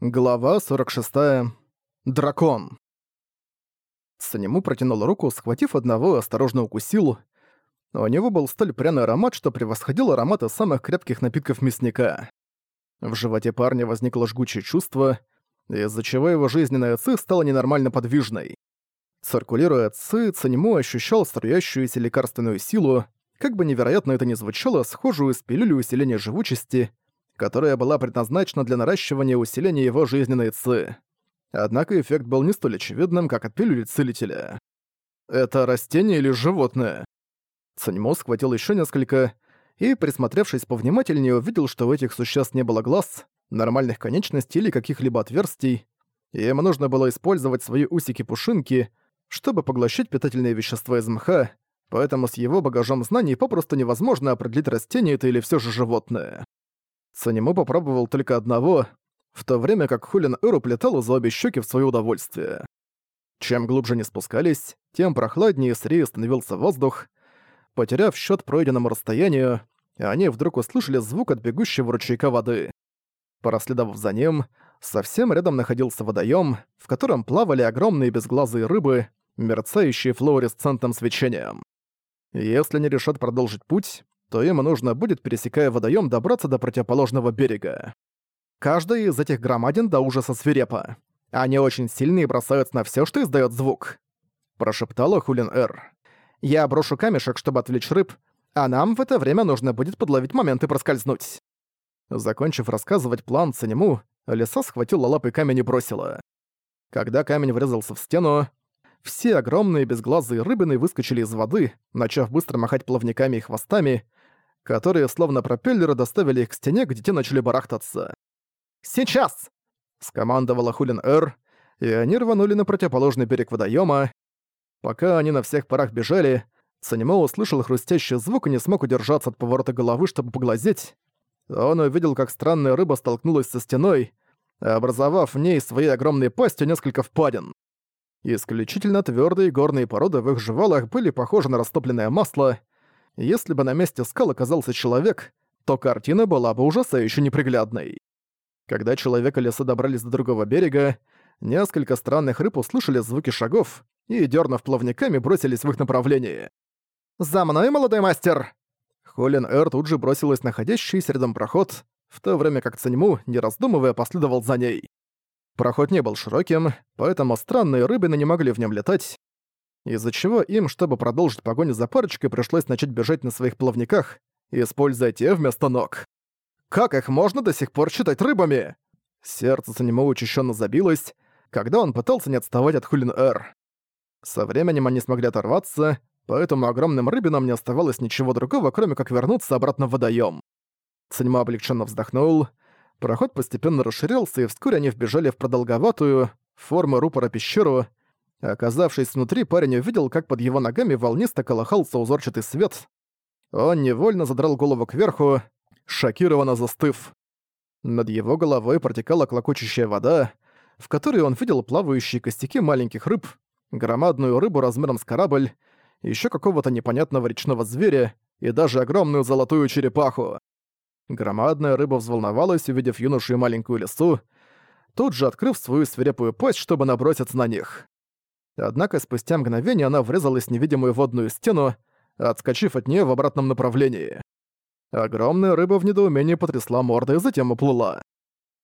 Глава 46. Дракон. Санему протянул руку, схватив одного и осторожно укусил. У него был столь пряный аромат, что превосходил ароматы самых крепких напитков мясника. В животе парня возникло жгучее чувство, из-за чего его жизненная ци стала ненормально подвижной. Циркулируя ци, Санему ощущал струящуюся лекарственную силу, как бы невероятно это ни звучало, схожую с пилюлей усиления живучести — которая была предназначена для наращивания и усиления его жизненной ци. Однако эффект был не столь очевидным, как от пилюли целителя. Это растение или животное? Цаньмо схватил еще несколько и, присмотревшись повнимательнее, увидел, что у этих существ не было глаз, нормальных конечностей или каких-либо отверстий, и им нужно было использовать свои усики-пушинки, чтобы поглощать питательные вещества из мха, поэтому с его багажом знаний попросту невозможно определить, растение это или все же животное. Санему попробовал только одного, в то время как Хулин Эру плетал за обе щеки в свое удовольствие. Чем глубже не спускались, тем прохладнее и сырее становился воздух. Потеряв счет пройденному расстоянию, они вдруг услышали звук от бегущего ручейка воды. Проследовав за ним, совсем рядом находился водоем, в котором плавали огромные безглазые рыбы, мерцающие флуоресцентным свечением. Если они решат продолжить путь, то им нужно будет, пересекая водоем, добраться до противоположного берега. Каждая из этих громадин до ужаса свирепа. Они очень сильные и бросаются на все, что издает звук. Прошептала Хулин Эр. Я брошу камешек, чтобы отвлечь рыб, а нам в это время нужно будет подловить момент и проскользнуть. Закончив рассказывать план Цанему, лиса схватила лапой камень и бросила. Когда камень врезался в стену, все огромные безглазые рыбины выскочили из воды, начав быстро махать плавниками и хвостами, которые, словно пропеллеры, доставили их к стене, где те начали барахтаться. «Сейчас!» — скомандовала Хулин Эр, и они рванули на противоположный берег водоема. Пока они на всех парах бежали, Санимо услышал хрустящий звук и не смог удержаться от поворота головы, чтобы поглазеть. Он увидел, как странная рыба столкнулась со стеной, образовав в ней своей огромной пастью несколько впадин. Исключительно твердые горные породы в их жевалах были похожи на растопленное масло, если бы на месте скал оказался человек, то картина была бы ужасающе неприглядной. Когда человек и леса добрались до другого берега, несколько странных рыб услышали звуки шагов и, дернув плавниками, бросились в их направлении. «За мной, молодой мастер!» Холин Эр тут же бросилась находящийся рядом проход, в то время как Цаньму, не раздумывая, последовал за ней. Проход не был широким, поэтому странные рыбины не могли в нем летать, из-за чего им, чтобы продолжить погоню за парочкой, пришлось начать бежать на своих плавниках, используя те вместо ног. Как их можно до сих пор считать рыбами? Сердце Санимо учащенно забилось, когда он пытался не отставать от Хулин-Эр. Со временем они смогли оторваться, поэтому огромным рыбинам не оставалось ничего другого, кроме как вернуться обратно в водоем. Санимо облегченно вздохнул. Проход постепенно расширялся, и вскоре они вбежали в продолговатую, форму рупора пещеру, Оказавшись внутри, парень увидел, как под его ногами волнисто колыхался узорчатый свет. Он невольно задрал голову кверху, шокированно застыв. Над его головой протекала клокочущая вода, в которой он видел плавающие костяки маленьких рыб, громадную рыбу размером с корабль, еще какого-то непонятного речного зверя и даже огромную золотую черепаху. Громадная рыба взволновалась, увидев юношу и маленькую лесу, тут же открыв свою свирепую пасть, чтобы наброситься на них. Однако спустя мгновение она врезалась в невидимую водную стену, отскочив от нее в обратном направлении. Огромная рыба в недоумении потрясла мордой и затем уплыла.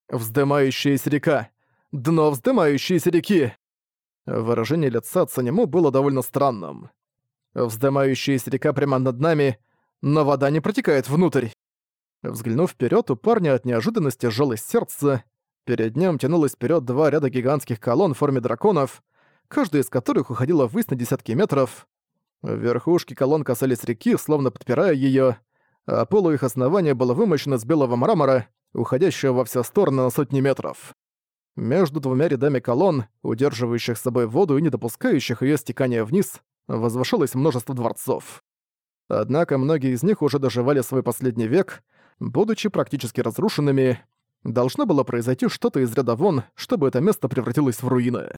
«Вздымающаяся река! Дно вздымающейся реки!» Выражение лица Цанему было довольно странным. «Вздымающаяся река прямо над нами, но вода не протекает внутрь!» Взглянув вперед, у парня от неожиданности сжалось сердце. Перед ним тянулось вперед два ряда гигантских колонн в форме драконов — каждая из которых уходила ввысь на десятки метров. Верхушки колонн касались реки, словно подпирая ее, а полу их основания было вымощено из белого мрамора, уходящего во все стороны на сотни метров. Между двумя рядами колонн, удерживающих с собой воду и не допускающих ее стекания вниз, возвышалось множество дворцов. Однако многие из них уже доживали свой последний век, будучи практически разрушенными. Должно было произойти что-то из ряда вон, чтобы это место превратилось в руины.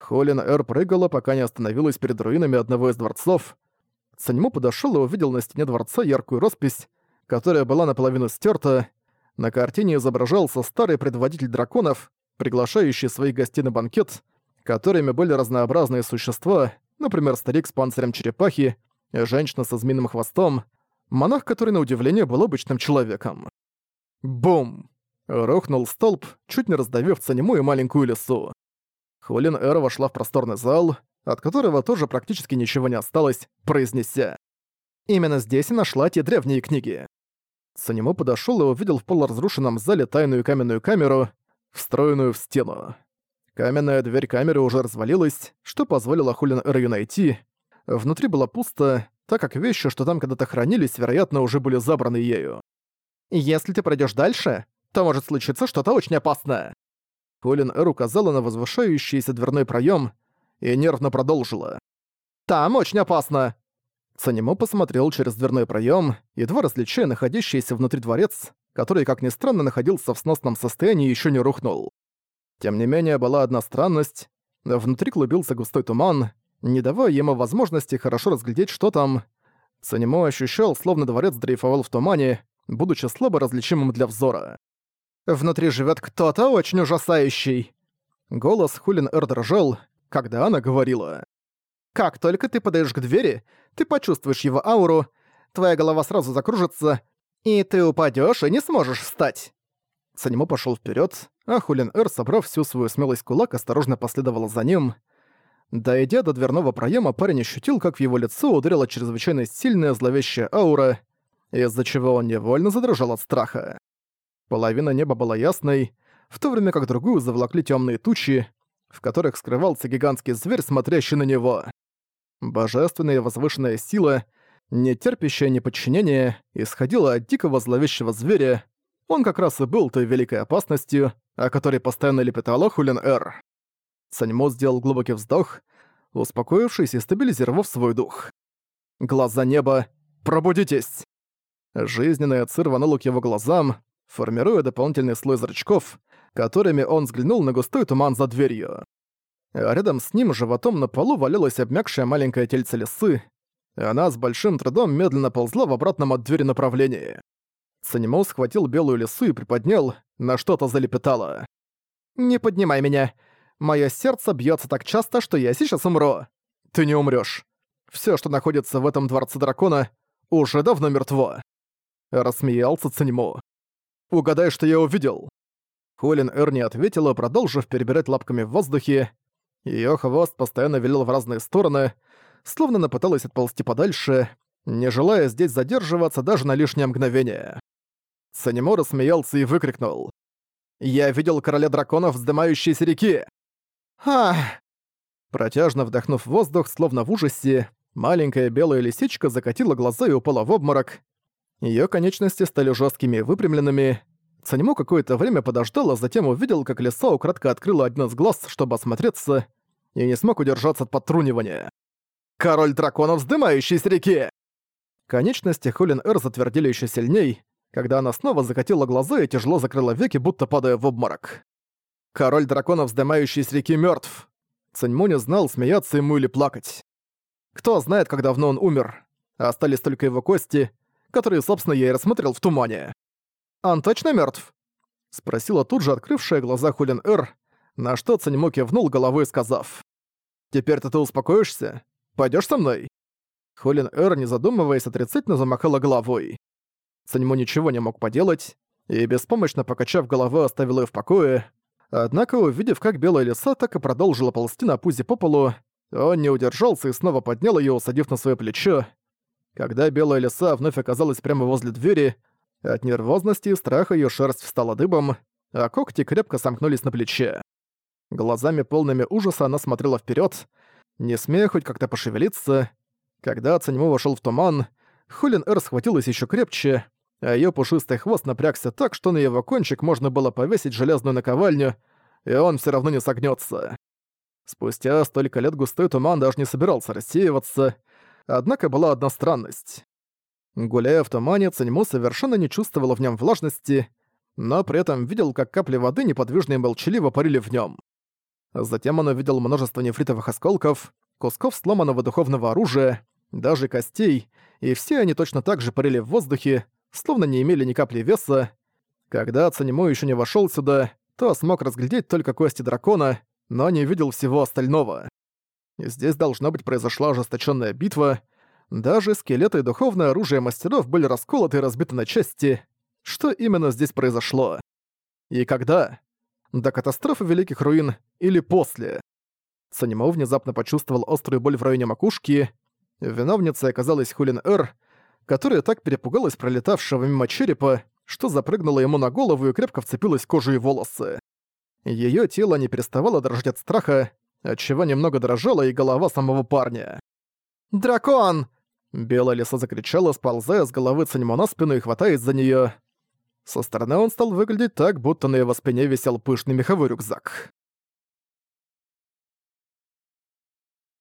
Холин Эр прыгала, пока не остановилась перед руинами одного из дворцов. Саньму подошёл и увидел на стене дворца яркую роспись, которая была наполовину стерта. На картине изображался старый предводитель драконов, приглашающие своих гостей на банкет, которыми были разнообразные существа, например, старик с панцирем черепахи, женщина со змеиным хвостом, монах, который, на удивление, был обычным человеком. Бум! Рухнул столб, чуть не раздавив ценемую маленькую лесу. Хулин Эра вошла в просторный зал, от которого тоже практически ничего не осталось, произнеся. «Именно здесь и нашла те древние книги». Санему подошёл и увидел в полуразрушенном зале тайную каменную камеру, встроенную в стену. Каменная дверь камеры уже развалилась, что позволило Хулин Эр найти. Внутри было пусто, так как вещи, что там когда-то хранились, вероятно, уже были забраны ею. «Если ты пройдёшь дальше, то может случиться что-то очень опасное». Хулин Эр указала на возвышающийся дверной проём и нервно продолжила. «Там очень опасно!» Санимо посмотрел через дверной проём, едва различая находящийся внутри дворец, который, как ни странно, находился в сносном состоянии и ещё не рухнул. Тем не менее, была одна странность. Внутри клубился густой туман, не давая ему возможности хорошо разглядеть, что там. Санимо ощущал, словно дворец дрейфовал в тумане, будучи слабо различимым для взора. «Внутри живет кто-то очень ужасающий!» Голос Хулин Эр дрожал, когда она говорила. «Как только ты подаешь к двери, ты почувствуешь его ауру, твоя голова сразу закружится, и ты упадешь и не сможешь встать!» Санимо пошел вперед, а Хулин Эр, собрав всю свою смелость кулак, осторожно последовала за ним. Дойдя до дверного проема, парень ощутил, как в его лицо ударила чрезвычайно сильная зловещая аура, из-за чего он невольно задрожал от страха. Половина неба была ясной, в то время как другую заволокли темные тучи, в которых скрывался гигантский зверь, смотрящий на него. Божественная и возвышенная сила, не терпящая неподчинения, исходила от дикого зловещего зверя. Он как раз и был той великой опасностью, о которой постоянно лепетала Хулин-Эр. Саньмо сделал глубокий вздох, успокоившись и стабилизировав свой дух. Глаза неба, пробудитесь! Жизненная ци рванула к его глазам, формируя дополнительный слой зрачков, которыми он взглянул на густой туман за дверью. А рядом с ним животом на полу валялась обмякшая маленькая тельце лисы, и она с большим трудом медленно ползла в обратном от двери направлении. Санимо схватил белую лису и приподнял, на что-то залепетало. «Не поднимай меня. Моё сердце бьётся так часто, что я сейчас умру. Ты не умрёшь. Всё, что находится в этом дворце дракона, уже давно мертво». Рассмеялся Циньмо. «Угадай, что я увидел». Холин Эр не ответила, продолжив перебирать лапками в воздухе. Её хвост постоянно вилил в разные стороны, словно она пыталась отползти подальше, не желая здесь задерживаться даже на лишнее мгновение. Санимо рассмеялся и выкрикнул. «Я видел короля драконов, вздымающейся реки!» «Ах!» Протяжно вдохнув воздух, словно в ужасе, маленькая белая лисичка закатила глаза и упала в обморок, Её конечности стали жёсткими и выпрямленными. Санему какое-то время подождал, а затем увидел, как лиса украдко открыла один из глаз, чтобы осмотреться, и не смог удержаться от подтрунивания. «Король драконов, вздымающий реки!» Конечности Холин Эр затвердили ещё сильней, когда она снова закатила глаза и тяжело закрыла веки, будто падая в обморок. «Король драконов, вздымающий реки, мёртв!» Цаньму не знал, смеяться ему или плакать. Кто знает, как давно он умер. Остались только его кости, который, собственно, я и рассмотрел в тумане. «Он точно мертв? спросила тут же открывшая глаза Хулин Эр, на что Цанимо кивнул головой, сказав. «Теперь-то ты успокоишься? Пойдешь со мной?» Хулин Эр, не задумываясь, отрицательно замахала головой. Цанимо ничего не мог поделать, и, беспомощно покачав головой, оставил ее в покое. Однако, увидев, как белая лиса так и продолжила ползти на пузе по полу, он не удержался и снова поднял ее, усадив на свое плечо, когда белая лиса вновь оказалась прямо возле двери, от нервозности и страха её шерсть встала дыбом, а когти крепко сомкнулись на плече. Глазами полными ужаса она смотрела вперёд, не смея хоть как-то пошевелиться. Когда Цаньму вошёл в туман, Хулин Эр схватилась ещё крепче, а её пушистый хвост напрягся так, что на его кончик можно было повесить железную наковальню, и он всё равно не согнётся. Спустя столько лет густой туман даже не собирался рассеиваться, Однако была одна странность. Гуляя в тумане, Циньму совершенно не чувствовала в нем влажности, но при этом видел, как капли воды неподвижно и молчаливо парили в нем. Затем он увидел множество нефритовых осколков, кусков сломанного духовного оружия, даже костей, и все они точно так же парили в воздухе, словно не имели ни капли веса. Когда Цанимо еще не вошел сюда, то смог разглядеть только кости дракона, но не видел всего остального. Здесь, должно быть, произошла ожесточенная битва. Даже скелеты и духовное оружие мастеров были расколоты и разбиты на части. Что именно здесь произошло? И когда? До катастрофы Великих Руин или после? Санимо внезапно почувствовал острую боль в районе макушки. Виновницей оказалась Хулин Эр, которая так перепугалась пролетавшего мимо черепа, что запрыгнула ему на голову и крепко вцепилась в кожу и волосы. Её тело не переставало дрожать от страха, отчего немного дрожала и голова самого парня. «Дракон!» Белая лиса закричала, сползая с головы Цанимо на спину и хватаясь за неё. Со стороны он стал выглядеть так, будто на его спине висел пышный меховой рюкзак.